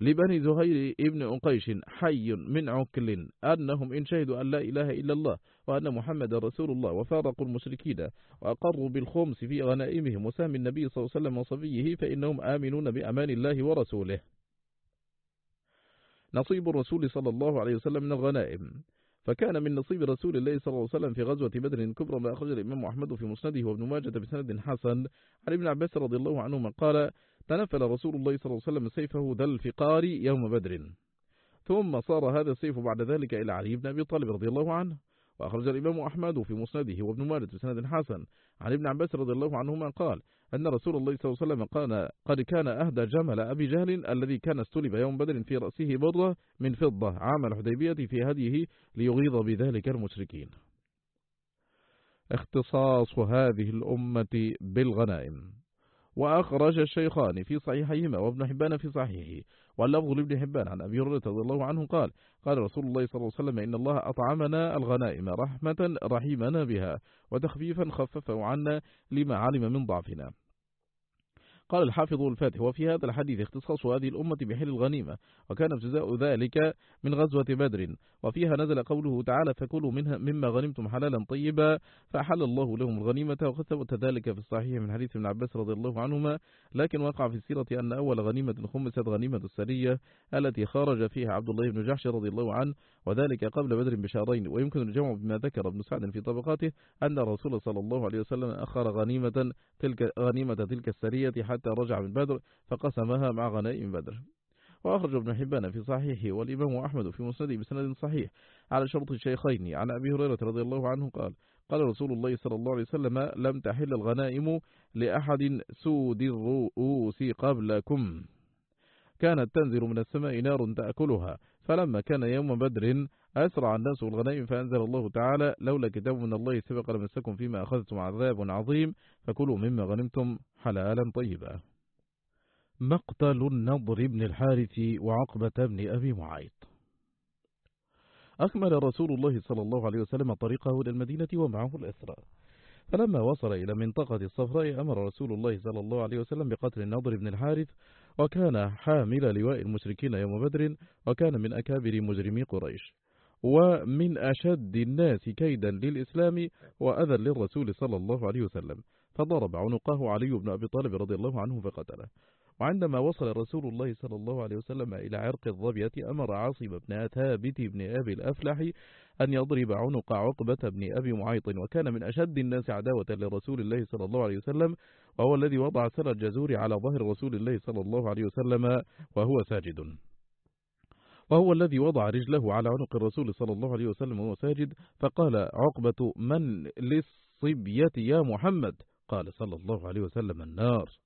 لبني زهير ابن أقيش حي من عكل أنهم إن شهدوا أن لا إله إلا الله وأن محمد رسول الله وفارقوا المشركين وأقروا بالخمس في غنائمهم وسام النبي صلى الله عليه وسلم وصفيه فإنهم آمنون بأمان الله ورسوله. نصيب الرسول صلى الله عليه وسلم من الغنائم. فكان من نصيب رسول الله صلى الله عليه وسلم في غزوة بدر الكبرى ما أخرج الإمام أحمد في مسنده وابن ماجة بسند حسن. عن ابن عباس رضي الله عنهما قال تنفل رسول الله صلى الله عليه وسلم سيفه ذا الفقار يوم بدر. ثم صار هذا السيف بعد ذلك إلى علي بن أبي طالب رضي الله عنه. وأخرج الإمام أحمد في مسنده وابن مالك بسند حسن. عن ابن عباس رضي الله عنهما قال أن رسول الله صلى الله عليه وسلم قال قد كان أهدى جمل أبي جهل الذي كان استلب يوم بدر في رأسه برة من فضة عام الحديبية في هديه ليغيظ بذلك المشركين. اختصاص هذه الأمة بالغنائم. وأخرج الشيخان في صحيحيهما وابن حبان في صحيحه. واللفظ لابن حبان عن أبي هريرة رضي الله عنه قال قال رسول الله صلى الله عليه وسلم إن الله أطعمنا الغنائم رحمة رحيمنا بها وتخفيفا خففه عنا لما علم من ضعفنا. قال الحافظ الفاتح وفي هذا الحديث اختصاص هذه الأمة بحل الغنيمة وكان ابتزاء ذلك من غزوة بدر وفيها نزل قوله تعالى فكلوا منها مما غنمتم حلالا طيبا فأحل الله لهم الغنيمة وقد ثبت ذلك في الصحيح من حديث ابن عباس رضي الله عنهما لكن وقع في السيرة أن أول غنيمة خمست غنيمة السرية التي خرج فيها عبد الله بن جحش رضي الله عنه وذلك قبل بدر بشهرين. ويمكن الجمع بما ذكر ابن سعد في طبقاته أن الرسول صلى الله عليه وسلم أخر غنيمة تلك, غنيمة تلك السرية حتى رجع من بدر فقسمها مع غنائم بدر. وأخرج ابن حبان في صحيحه والإمام أحمد في مسنده بسند صحيح على شرط الشيخين. عن أبي هريرة رضي الله عنه قال قال رسول الله صلى الله عليه وسلم لم تحل الغنائم لأحد سود الرؤوس قبلكم. كانت تنزل من السماء نار تأكلها. فلما كان يوم بدر أسرع الناس الغنائم فأنزل الله تعالى لولا كتاب من الله سبق لمسكم فيما أخذتم عذاب عظيم فكلوا مما غنمتم حلالا طيبا. مقتل النضر بن الحارث وعقبة بن أبي معيط. أكمل رسول الله صلى الله عليه وسلم طريقه إلى المدينة ومعه الأسرى فلما وصل إلى منطقة الصفراء أمر رسول الله صلى الله عليه وسلم بقتل النضر بن الحارث وكان حامل لواء المشركين يوم بدر وكان من أكابر مجرمي قريش. ومن أشد الناس كيدا للإسلام وأذى للرسول صلى الله عليه وسلم فضرب عنقه علي بن أبي طالب رضي الله عنه فقتله. وعندما وصل رسول الله صلى الله عليه وسلم إلى عرق الظبية أمر عاصم بن ثابت بن أبي الأفلح أن يضرب عنق عقبة بن أبي معيط وكان من أشد الناس عداوة لرسول الله صلى الله عليه وسلم وهو الذي وضع سر الجزور على ظهر رسول الله صلى الله عليه وسلم وهو ساجد. وهو الذي وضع رجله على عنق الرسول صلى الله عليه وسلم وهو ساجد فقال عقبة من للصبية يا محمد؟ قال صلى الله عليه وسلم النار.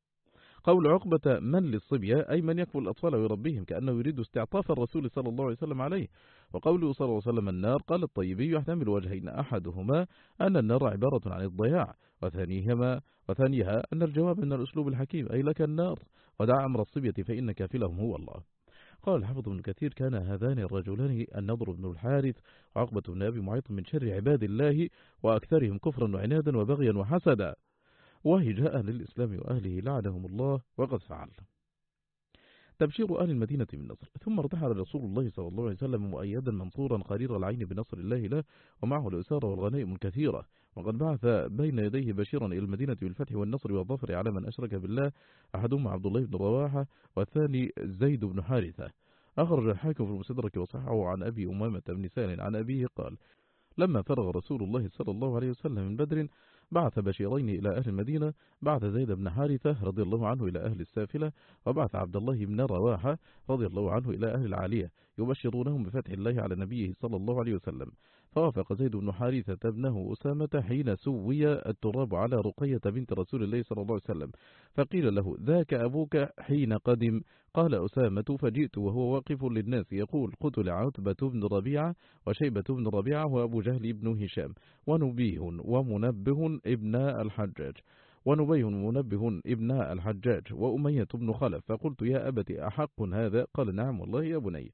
قول عقبة من للصبية أي من يكفل الأطفال ويربيهم كأنه يريد استعطاف الرسول صلى الله عليه وسلم عليه. وقوله صلى الله عليه وسلم النار قال الطيبي يحتمل وجهين أحدهما أن النار عبارة عن الضياع وثانيهما وثانيها أن الجواب من الأسلوب الحكيم أي لك النار ودع أمر الصبية فإن كافلهم هو الله. قال الحافظ ابن كثير كان هذان الرجلان النضر بن الحارث وعقبة بن أبي معيط من شر عباد الله وأكثرهم كفرا وعنادا وبغيا وحسدا. وهجاء للإسلام وأهله لعنهم الله وقد فعل. تبشير أهل المدينة بالنصر. ثم ارتحل رسول الله صلى الله عليه وسلم مؤيدا منصورا قرير العين بنصر الله له ومعه الأسارة والغنائم الكثيرة. وقد بعث بين يديه بشيرا إلى المدينة بالفتح والنصر والظفر على من أشرك بالله أحدهما عبد الله بن رواحة والثاني زيد بن حارثة. أخرج الحاكم في المستدرك وصححه عن أبي أمامة بن سال عن أبيه قال لما فرغ رسول الله صلى الله عليه وسلم من بدر بعث بشيرين إلى أهل المدينة بعث زيد بن حارثة رضي الله عنه إلى أهل السافلة وبعث عبد الله بن رواحة رضي الله عنه إلى أهل العالية يبشرونهم بفتح الله على نبيه صلى الله عليه وسلم. فوافق زيد بن حارثة ابنه أسامة حين سوي التراب على رقية بنت رسول الله صلى الله عليه وسلم فقيل له ذاك أبوك حين قدم؟ قال أسامة فجئت وهو واقف للناس يقول قتل عتبة بن ربيعة وشيبة بن ربيعة وأبو جهل بن هشام ونبيه ومنبه ابن الحجاج ونبيه منبه ابن الحجاج وأمية بن خلف فقلت يا أبت أحق هذا؟ قال نعم والله يا بني.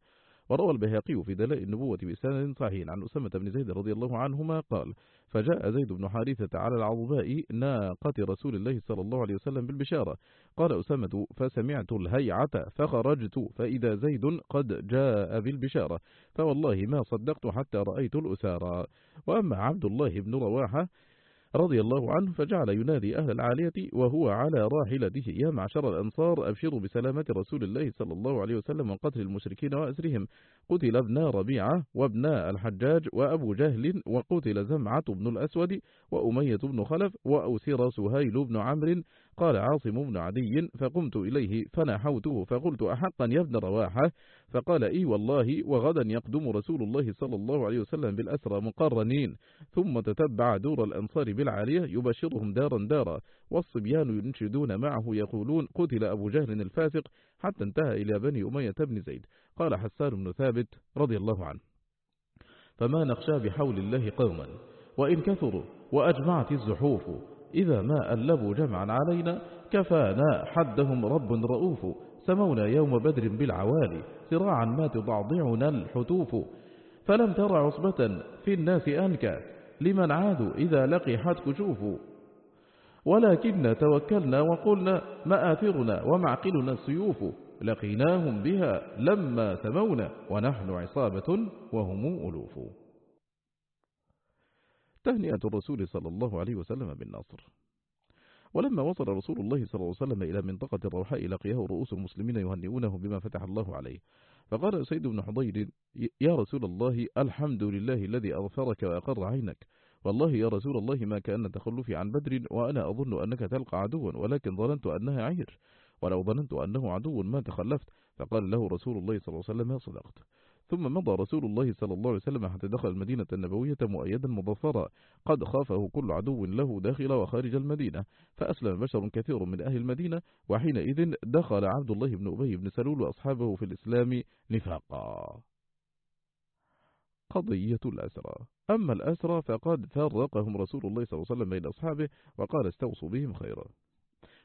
وروى البهقي في دلاء النبوة بإسناد صحيح عن أسامة بن زيد رضي الله عنهما قال فجاء زيد بن حارثة على العظباء ناقة رسول الله صلى الله عليه وسلم بالبشارة. قال أسامة فسمعت الهيعة فخرجت فإذا زيد قد جاء بالبشارة. فوالله ما صدقت حتى رأيت الأسارى. وأما عبد الله بن رواحة رضي الله عنه فجعل ينادي أهل العالية وهو على راحلته يا معشر الأنصار أبشروا بسلامة رسول الله صلى الله عليه وسلم وقتل المشركين وأسرهم. قتل ابن ربيعة وابن الحجاج وأبو جهل وقتل زمعة بن الأسود وأمية بن خلف وأسر سهيل بن عمرو قال عاصم بن عدي فقمت إليه فنحوته فقلت أحقا يا ابن رواحة فقال إي والله وغدا يقدم رسول الله صلى الله عليه وسلم بالأسرى مقرنين ثم تتبع دور الأنصار بالعالية يبشرهم دارا دارا والصبيان ينشدون معه يقولون قتل أبو جهل الفاسق حتى انتهى إلى بني أمية بن زيد. قال حسان بن ثابت رضي الله عنه. فما نخشى بحول الله قوما وإن كثروا وأجمعت الزحوف إذا ما ألبوا جمعا علينا كفانا حدهم رب رؤوف سمونا يوم بدر بالعوالي صراعا ما تضعضعنا الحتوف. فلم تر عصبة في الناس أنكى لمن عادوا إذا لقحت كشوف. ولكن توكلنا وقلنا مآثرنا ومعقلنا السيوف. لقيناهم بها لما سمونا ونحن عصابة وهم ألوف. تهنئة الرسول صلى الله عليه وسلم بالنصر. ولما وصل رسول الله صلى الله عليه وسلم إلى منطقة الروحاء لقيه رؤوس المسلمين يهنئونه بما فتح الله عليه. فقال سيد بن حضير يا رسول الله الحمد لله الذي أغفرك وأقر عينك. والله يا رسول الله ما كأن تخلفي عن بدر وأنا أظن أنك تلقى عدوا ولكن ظننت أنها عير. ولو ظننت أنه عدو ما تخلفت فقال له رسول الله صلى الله عليه وسلم صدقت. ثم مضى رسول الله صلى الله عليه وسلم حتى دخل المدينة النبوية مؤيدا مظفرا قد خافه كل عدو له داخل وخارج المدينة. فأسلم بشر كثير من أهل المدينة وحينئذ دخل عبد الله بن أبي بن سلول وأصحابه في الإسلام نفاقا. قضية الأسرى. أما الأسرى فقد فرقهم رسول الله صلى الله عليه وسلم بين أصحابه وقال استوصوا بهم خيرا.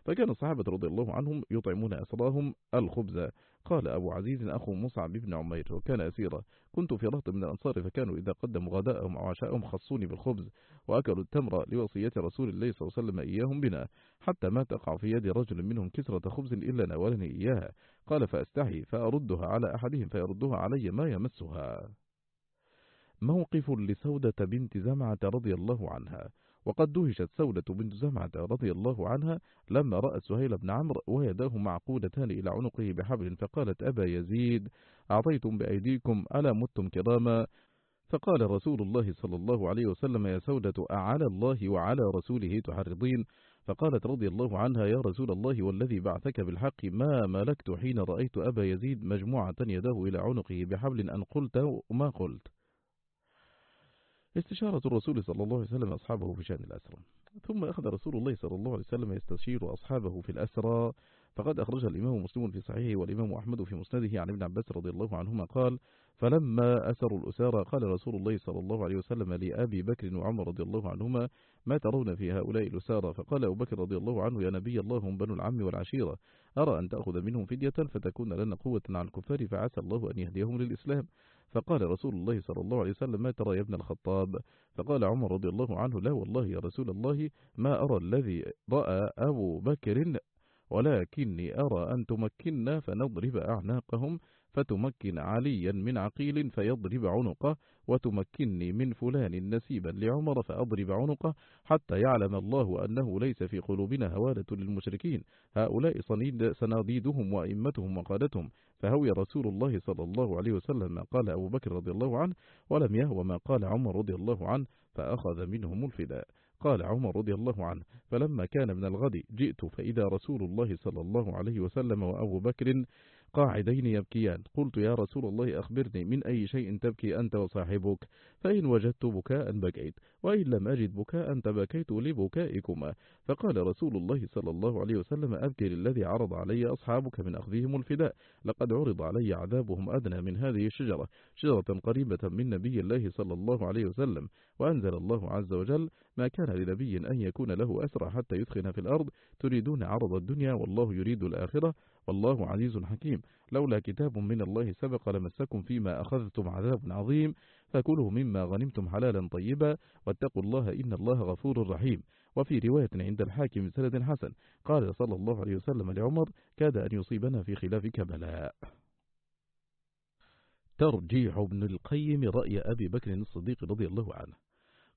فكان الصحابة رضي الله عنهم يطعمون أسراهم الخبز. قال أبو عزيز أخو مصعب بن عمير وكان أسيرا. كنت في رهط من الأنصار فكانوا إذا قدموا غداءهم أو عشاءهم خصوني بالخبز وأكلوا التمر لوصية رسول الله صلى الله عليه وسلم إياهم بنا. حتى ما تقع في يد رجل منهم كسرة خبز إلا ناولني إياها. قال فأستحي فأردها على أحدهم فيردها علي ما يمسها. موقف لسودة بنت زمعة رضي الله عنها. وقد دهشت سودة بنت زمعة رضي الله عنها لما رأت سهيل بن عمرو ويداه معقودتان إلى عنقه بحبل فقالت أبا يزيد أعطيتم بأيديكم ألا متم كراما؟ فقال رسول الله صلى الله عليه وسلم يا سودة أعلى الله وعلى رسوله تحرضين؟ فقالت رضي الله عنها يا رسول الله والذي بعثك بالحق ما ملكت حين رأيت أبا يزيد مجموعة يداه إلى عنقه بحبل أن قلت ما قلت؟ استشارة الرسول صلى الله عليه وسلم أصحابه في شأن الأسرى. ثم أخذ رسول الله صلى الله عليه وسلم يستشير أصحابه في الأسرى فقد أخرج الإمام مسلم في صحيحه والإمام أحمد في مسنده عن ابن عباس رضي الله عنهما قال فلما أسروا الأسارى قال رسول الله صلى الله عليه وسلم لأبي بكر وعمر رضي الله عنهما ما ترون في هؤلاء الأسارى فقال أبو بكر رضي الله عنه يا نبي الله هم بنو العم والعشيرة أرى أن تأخذ منهم فدية فتكون لنا قوة على الكفار فعسى الله أن يهديهم للإسلام. فقال رسول الله صلى الله عليه وسلم ما ترى يا ابن الخطاب؟ فقال عمر رضي الله عنه لا والله يا رسول الله ما أرى الذي رأى أبو بكر ولكني أرى أن تمكننا فنضرب أعناقهم فتمكن عليا من عقيل فيضرب عنقه وتمكنني من فلان نسيبا لعمر فأضرب عنقه حتى يعلم الله أنه ليس في قلوبنا هوالة للمشركين. هؤلاء صناديدهم وأئمتهم وقادتهم. فهوي رسول الله صلى الله عليه وسلم ما قال أبو بكر رضي الله عنه ولم يهوى ما قال عمر رضي الله عنه فأخذ منهم الفداء. قال عمر رضي الله عنه فلما كان من الغد جئت فإذا رسول الله صلى الله عليه وسلم وأبو بكر قاعدين يبكيان. قلت يا رسول الله أخبرني من أي شيء تبكي أنت وصاحبك. فإن وجدت بكاء بكيت وإن لم أجد بكاء تبكيت لبكائكما. فقال رسول الله صلى الله عليه وسلم أبكي للذي عرض علي أصحابك من أخذهم الفداء. لقد عرض علي عذابهم أدنى من هذه الشجرة شجرة قريبة من نبي الله صلى الله عليه وسلم. وأنزل الله عز وجل ما كان لنبي أن يكون له أسرى حتى يدخن في الأرض. تريدون عرض الدنيا والله يريد الآخرة. والله عزيز حكيم. لولا كتاب من الله سبق لمسكم فيما أخذتم عذاب عظيم فكلوا مما غنمتم حلالا طيبا واتقوا الله إن الله غفور رحيم. وفي رواية عند الحاكم سند حسن قال صلى الله عليه وسلم لعمر كاد أن يصيبنا في خلافك بلاء ترجيح ابن القيم رأي أبي بكر الصديق رضي الله عنه.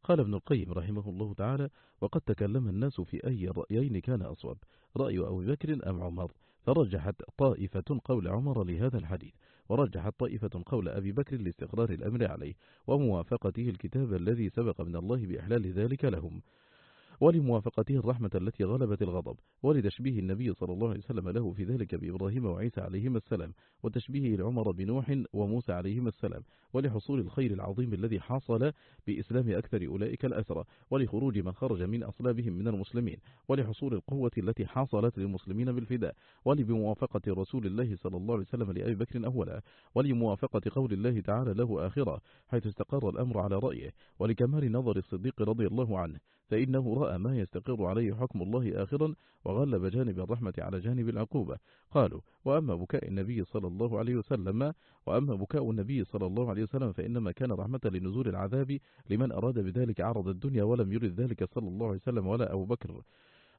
قال ابن القيم رحمه الله تعالى وقد تكلم الناس في أي الرأيين كان أصوب رأي أبي بكر أم عمر؟ فرجحت طائفة قول عمر لهذا الحديث ورجحت طائفة قول أبي بكر لاستقرار الأمر عليه وموافقته الكتاب الذي سبق من الله بإحلال ذلك لهم. ولموافقته الرحمة التي غلبت الغضب ولتشبيه النبي صلى الله عليه وسلم له في ذلك بإبراهيم وعيسى عليهما السلام وتشبيهه لعمر بنوح وموسى عليهما السلام ولحصول الخير العظيم الذي حصل بإسلام أكثر أولئك الأسرى ولخروج من خرج من أصلابهم من المسلمين ولحصول القوة التي حصلت للمسلمين بالفداء ولبموافقة رسول الله صلى الله عليه وسلم لأبي بكر أولا ولموافقة قول الله تعالى له آخرة حيث استقر الأمر على رأيه ولكمال نظر الصديق رضي الله عنه. فإنه رأى ما يستقر عليه حكم الله آخرا وغلب جانب الرحمة على جانب العقوبة. قالوا وأما بكاء النبي صلى الله عليه وسلم وأما بكاء النبي صلى الله عليه وسلم فإنما كان رحمة لنزول العذاب لمن أراد بذلك عرض الدنيا ولم يرد ذلك صلى الله عليه وسلم ولا أبو بكر.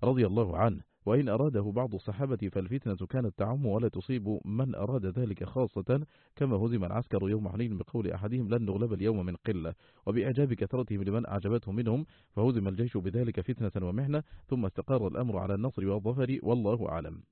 رضي الله عنه وإن أراده بعض الصحابة فالفتنة كانت تعم ولا تصيب من أراد ذلك خاصة كما هزم العسكر يوم حنين بقول أحدهم لن نغلب اليوم من قلة وبإعجاب كثرتهم لمن أعجبته منهم فهزم الجيش بذلك فتنة ومحنة ثم استقر الأمر على النصر والظفر والله أعلم.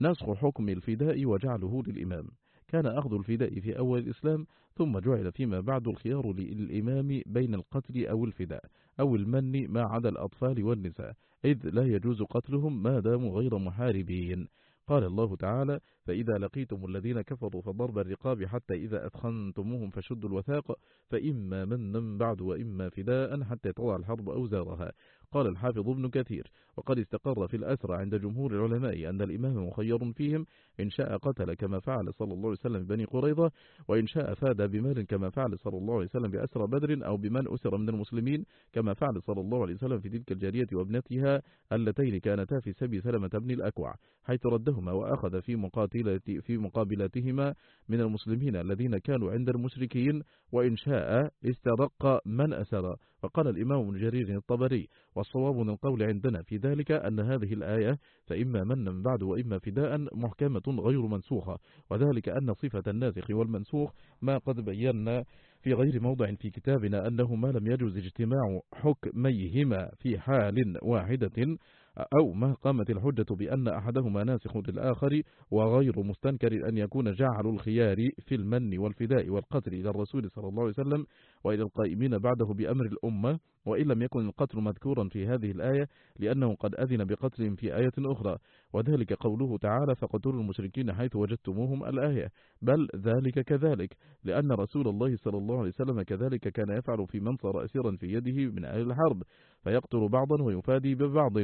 نسخ حكم الفداء وجعله للإمام. كان أخذ الفداء في أول الإسلام ثم جعل فيما بعد الخيار للإمام بين القتل أو الفداء أو المن ما عدا الأطفال والنساء إذ لا يجوز قتلهم ما داموا غير محاربين. قال الله تعالى فإذا لقيتم الذين كفروا فضرب الرقاب حتى إذا أدخنتموهم فشدوا الوثاق فإما من بعد وإما فداء حتى تضع الحرب أوزارها قال الحافظ ابن كثير وقد استقر في الأسرى عند جمهور العلماء أن الإمام مخير فيهم إن شاء قتل كما فعل صلى الله عليه وسلم بني قريظة وإن شاء فاد بمال كما فعل صلى الله عليه وسلم بأسرى بدر أو بمن أسر من المسلمين كما فعل صلى الله عليه وسلم في تلك الجارية وابنتها اللتين كانتا في سبي سلمة بن الأكوع حيث ردهما وأخذ في مقاتلة في مقابلتهما من المسلمين الذين كانوا عند المشركين وإن شاء استرق من أسر. وقال الإمام جرير الطبري والصواب من القول عندنا في ذلك أن هذه الآية فإما من بعد وإما فداء محكمة غير منسوخة وذلك أن صفة الناسخ والمنسوخ ما قد بينا في غير موضع في كتابنا أنه ما لم يجوز اجتماع حكميهما في حال واحدة أو ما قامت الحجة بأن أحدهما ناسخ للآخر وغير مستنكر أن يكون جعل الخيار في المن والفداء والقتل إلى الرسول صلى الله عليه وسلم وإلى القائمين بعده بأمر الأمة وإن لم يكن القتل مذكورا في هذه الآية لأنه قد أذن بقتلهم في آية أخرى. وذلك قوله تعالى فقتلوا المشركين حيث وجدتموهم الآية بل ذلك كذلك لأن رسول الله صلى الله عليه وسلم كذلك كان يفعل في من صار أسيرا في يده من أهل الحرب فيقتل بعضا ويفادي ببعض.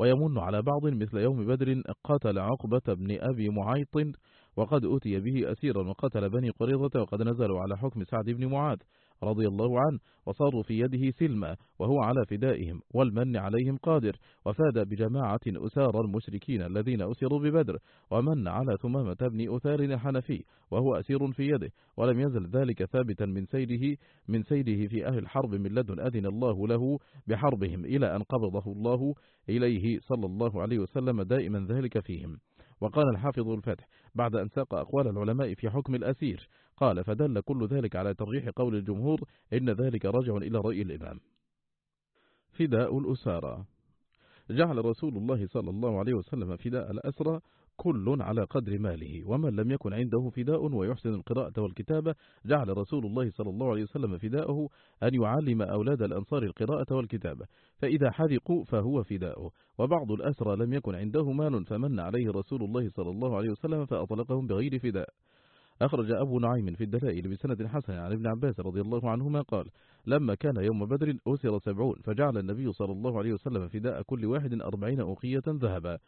ويمن على بعض مثل يوم بدر قتل عقبة بن أبي معيط وقد أتي به أسيرا وقتل بني قريظة وقد نزلوا على حكم سعد بن معاذ. رضي الله عنه وصاروا في يده سلما وهو على فدائهم والمن عليهم قادر وفاد بجماعة أسار المشركين الذين أسروا ببدر ومن على ثمامة بن أثار الحنفي وهو أسير في يده ولم يزل ذلك ثابتا من سيده من سيده في أهل الحرب من لدن أذن الله له بحربهم إلى أن قبضه الله إليه صلى الله عليه وسلم دائما ذلك فيهم. وقال الحافظ الفتح بعد أن ساق أقوال العلماء في حكم الأسير قال فدل كل ذلك على ترجيح قول الجمهور إن ذلك راجع إلى رأي الإمام. فداء الأسارة جعل رسول الله صلى الله عليه وسلم فداء الأسرى كل على قدر ماله ومن لم يكن عنده فداء ويحسن القراءة والكتابة جعل رسول الله صلى الله عليه وسلم فداءه أن يعلم أولاد الأنصار القراءة والكتابة فإذا حذقوا فهو فداؤه وبعض الأسرى لم يكن عنده مال فمن عليه رسول الله صلى الله عليه وسلم فأطلقهم بغير فداء. أخرج أبو نعيم في الدلائل بسند حسن عن ابن عباس رضي الله عنهما قال لما كان يوم بدر أسر سبعون فجعل النبي صلى الله عليه وسلم فداء كل واحد أربعين أوقية ذهبا.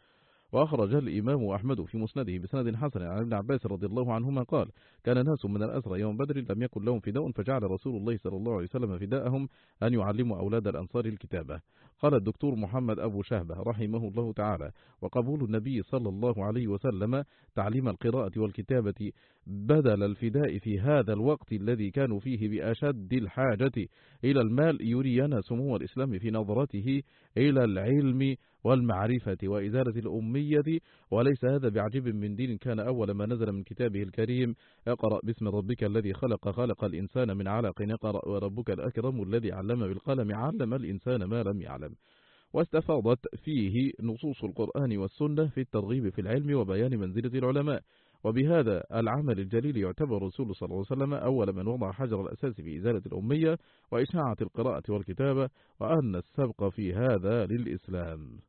وأخرج الإمام أحمد في مسنده بسند حسن عن ابن عباس رضي الله عنهما قال كان ناس من الأسرى يوم بدر لم يكن لهم فداء فجعل رسول الله صلى الله عليه وسلم فداءهم أن يعلموا أولاد الأنصار الكتابة. قال الدكتور محمد أبو شهبة رحمه الله تعالى وقبول النبي صلى الله عليه وسلم تعليم القراءة والكتابة بدل الفداء في هذا الوقت الذي كانوا فيه بأشد الحاجة إلى المال يرينا سمو الإسلام في نظرته إلى العلم والمعرفة وإزالة الأمية. وليس هذا بعجب من دين كان أول ما نزل من كتابه الكريم اقرأ باسم ربك الذي خلق خلق الإنسان من علق اقرأ وربك الأكرم الذي علم بالقلم علم الإنسان ما لم يعلم. واستفاضت فيه نصوص القرآن والسنة في الترغيب في العلم وبيان منزلة العلماء. وبهذا العمل الجليل يعتبر الرسول صلى الله عليه وسلم أول من وضع حجر الأساس في إزالة الأمية وإشاعة القراءة والكتابة وأن السبق في هذا للإسلام.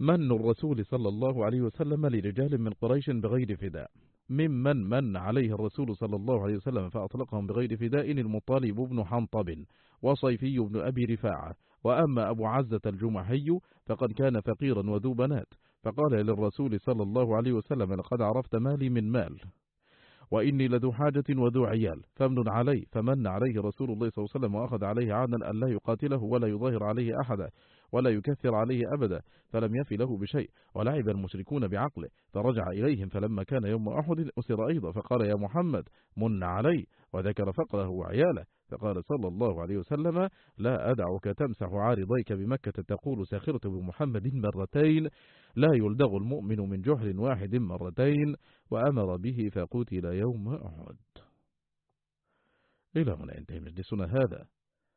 من الرسول صلى الله عليه وسلم لرجال من قريش بغير فداء. ممن من عليه الرسول صلى الله عليه وسلم فأطلقهم بغير فداء المطالب بن حنطب وصيفي بن أبي رفاعة. وأما أبو عزة الجمحي فقد كان فقيرا وذو بنات. فقال للرسول صلى الله عليه وسلم لقد عرفت مالي من مال وإني لذو حاجة وذو عيال. فمن علي فمن عليه رسول الله صلى الله عليه وسلم وأخذ عليه عادا أن لا يقاتله ولا يظاهر عليه أحدا. ولا يكثر عليه أبدا فلم يفي له بشيء ولعب المشركون بعقله فرجع إليهم فلما كان يوم أحد أسر أيضا فقال يا محمد من علي وذكر فقره وعياله فقال صلى الله عليه وسلم لا أدعك تمسح عارضيك بمكة تقول ساخرت بمحمد مرتين لا يلدغ المؤمن من جحر واحد مرتين وأمر به فقتل يوم أحد. إلى هنا ينتهي مجلسنا هذا.